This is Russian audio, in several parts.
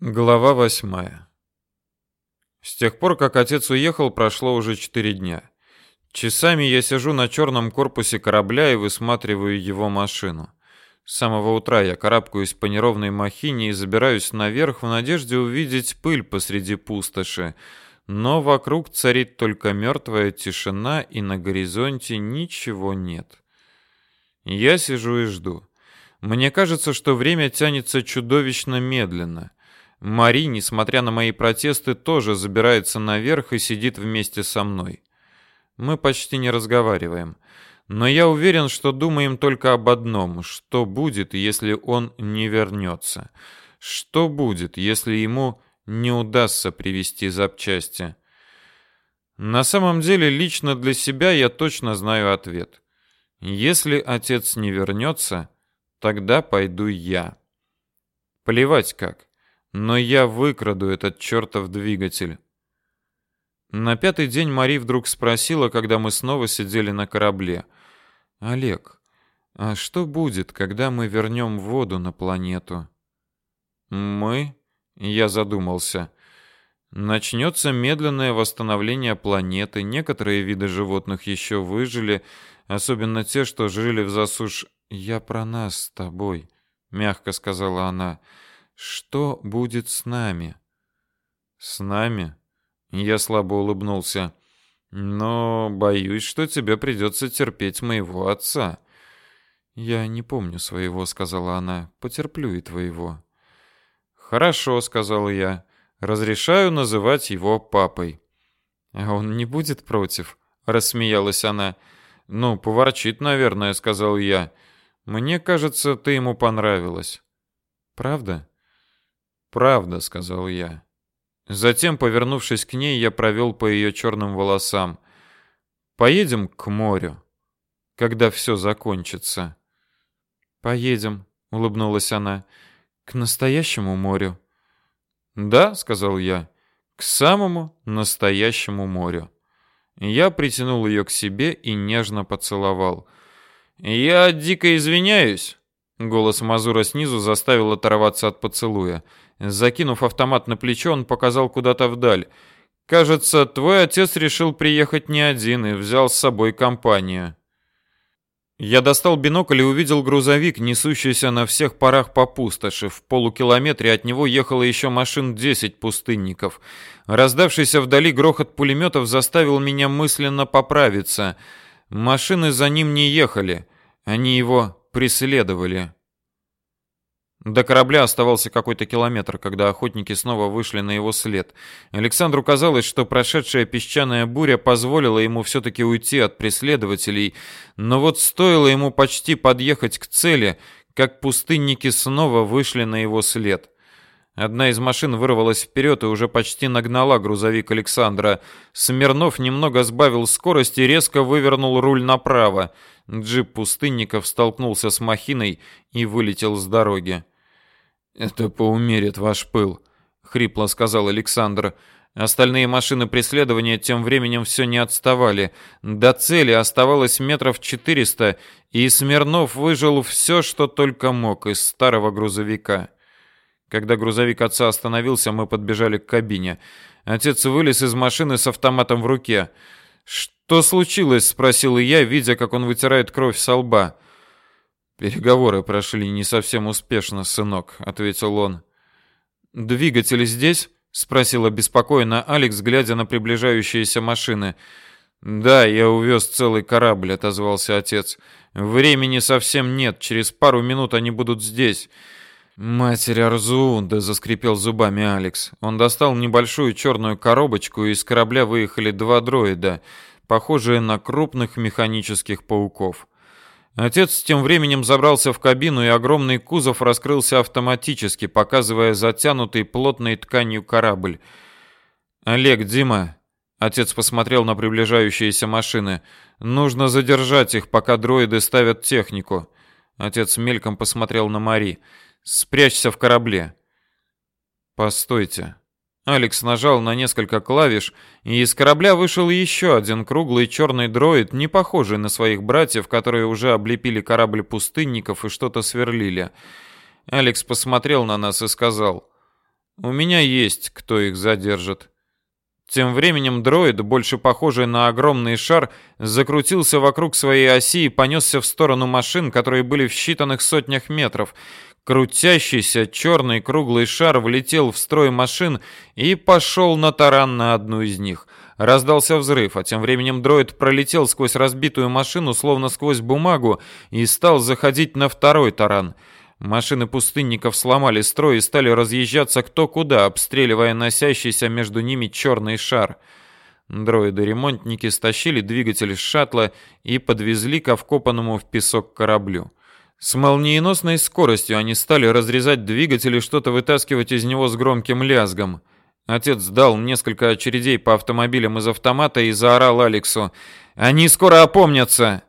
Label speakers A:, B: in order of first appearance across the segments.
A: Глава восьмая. С тех пор, как отец уехал, прошло уже четыре дня. Часами я сижу на черном корпусе корабля и высматриваю его машину. С самого утра я карабкаюсь по неровной махине и забираюсь наверх в надежде увидеть пыль посреди пустоши. Но вокруг царит только мертвая тишина, и на горизонте ничего нет. Я сижу и жду. Мне кажется, что время тянется чудовищно медленно. Мари, несмотря на мои протесты, тоже забирается наверх и сидит вместе со мной. Мы почти не разговариваем. Но я уверен, что думаем только об одном. Что будет, если он не вернется? Что будет, если ему не удастся привезти запчасти? На самом деле, лично для себя я точно знаю ответ. Если отец не вернется, тогда пойду я. Плевать как но я выкраду этот чертов двигатель. На пятый день Мари вдруг спросила, когда мы снова сидели на корабле. «Олег, а что будет, когда мы вернем воду на планету?» «Мы?» — я задумался. «Начнется медленное восстановление планеты, некоторые виды животных еще выжили, особенно те, что жили в засуш...» «Я про нас с тобой», — мягко сказала она. «Я что будет с нами? С нами? Я слабо улыбнулся. Но боюсь, что тебе придется терпеть моего отца. Я не помню своего, сказала она. Потерплю и твоего. Хорошо, сказал я. Разрешаю называть его папой. А он не будет против, рассмеялась она. Ну, поворчит, наверное, сказал я. Мне кажется, ты ему понравилась. Правда? «Правда», — сказал я. Затем, повернувшись к ней, я провел по ее черным волосам. «Поедем к морю, когда все закончится». «Поедем», — улыбнулась она, — «к настоящему морю». «Да», — сказал я, — «к самому настоящему морю». Я притянул ее к себе и нежно поцеловал. «Я дико извиняюсь», — голос Мазура снизу заставил оторваться от поцелуя. Закинув автомат на плечо, он показал куда-то вдаль. «Кажется, твой отец решил приехать не один и взял с собой компанию». Я достал бинокль и увидел грузовик, несущийся на всех парах по пустоши. В полукилометре от него ехало еще машин десять пустынников. Раздавшийся вдали грохот пулеметов заставил меня мысленно поправиться. Машины за ним не ехали. Они его преследовали. До корабля оставался какой-то километр, когда охотники снова вышли на его след. Александру казалось, что прошедшая песчаная буря позволила ему все-таки уйти от преследователей, но вот стоило ему почти подъехать к цели, как пустынники снова вышли на его след. Одна из машин вырвалась вперед и уже почти нагнала грузовик Александра. Смирнов немного сбавил скорость и резко вывернул руль направо. Джип пустынников столкнулся с махиной и вылетел с дороги. «Это поумерит ваш пыл», — хрипло сказал Александр. Остальные машины преследования тем временем все не отставали. До цели оставалось метров четыреста, и Смирнов выжил все, что только мог из старого грузовика. Когда грузовик отца остановился, мы подбежали к кабине. Отец вылез из машины с автоматом в руке. «Что случилось?» — спросил я, видя, как он вытирает кровь со лба. Переговоры прошли не совсем успешно, сынок, ответил он. Двигатель здесь? спросил обеспокоенно Алекс, глядя на приближающиеся машины. Да, я увез целый корабль, отозвался отец. Времени совсем нет, через пару минут они будут здесь. Матерь Арзуунда, заскрипел зубами Алекс. Он достал небольшую черную коробочку, и из корабля выехали два дроида, похожие на крупных механических пауков. Отец тем временем забрался в кабину, и огромный кузов раскрылся автоматически, показывая затянутый плотной тканью корабль. «Олег, Дима!» Отец посмотрел на приближающиеся машины. «Нужно задержать их, пока дроиды ставят технику». Отец мельком посмотрел на Мари. «Спрячься в корабле». «Постойте», Алекс нажал на несколько клавиш, и из корабля вышел еще один круглый черный дроид, не похожий на своих братьев, которые уже облепили корабль пустынников и что-то сверлили. Алекс посмотрел на нас и сказал: У меня есть, кто их задержит. Тем временем дроид, больше похожий на огромный шар, закрутился вокруг своей оси и понесся в сторону машин, которые были в считанных сотнях метров. Крутящийся черный круглый шар влетел в строй машин и пошел на таран на одну из них. Раздался взрыв, а тем временем дроид пролетел сквозь разбитую машину, словно сквозь бумагу, и стал заходить на второй таран — Машины пустынников сломали строй и стали разъезжаться кто куда, обстреливая носящийся между ними черный шар. Дроиды-ремонтники стащили двигатель с шаттла и подвезли к вкопанному в песок кораблю. С молниеносной скоростью они стали разрезать двигатель и что-то вытаскивать из него с громким лязгом. Отец дал несколько очередей по автомобилям из автомата и заорал Алексу. «Они скоро опомнятся!»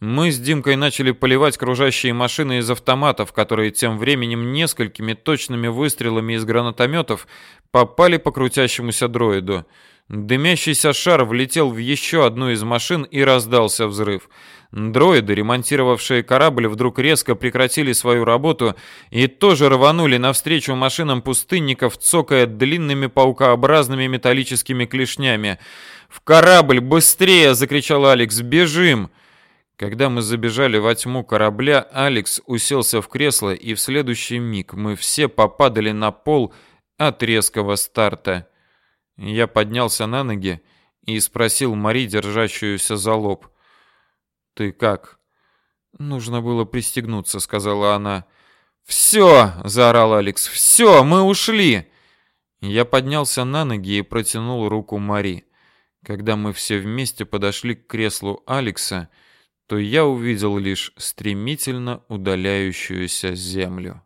A: Мы с Димкой начали поливать кружащие машины из автоматов, которые тем временем несколькими точными выстрелами из гранатометов попали по крутящемуся дроиду. Дымящийся шар влетел в еще одну из машин и раздался взрыв. Дроиды, ремонтировавшие корабль, вдруг резко прекратили свою работу и тоже рванули навстречу машинам пустынников, цокая длинными паукообразными металлическими клешнями. «В корабль! Быстрее!» — закричал Алекс. «Бежим!» Когда мы забежали во тьму корабля, Алекс уселся в кресло, и в следующий миг мы все попадали на пол от резкого старта. Я поднялся на ноги и спросил Мари, держащуюся за лоб. «Ты как?» «Нужно было пристегнуться», — сказала она. «Все!» — заорал Алекс. «Все! Мы ушли!» Я поднялся на ноги и протянул руку Мари. Когда мы все вместе подошли к креслу Алекса, то я увидел лишь стремительно удаляющуюся землю.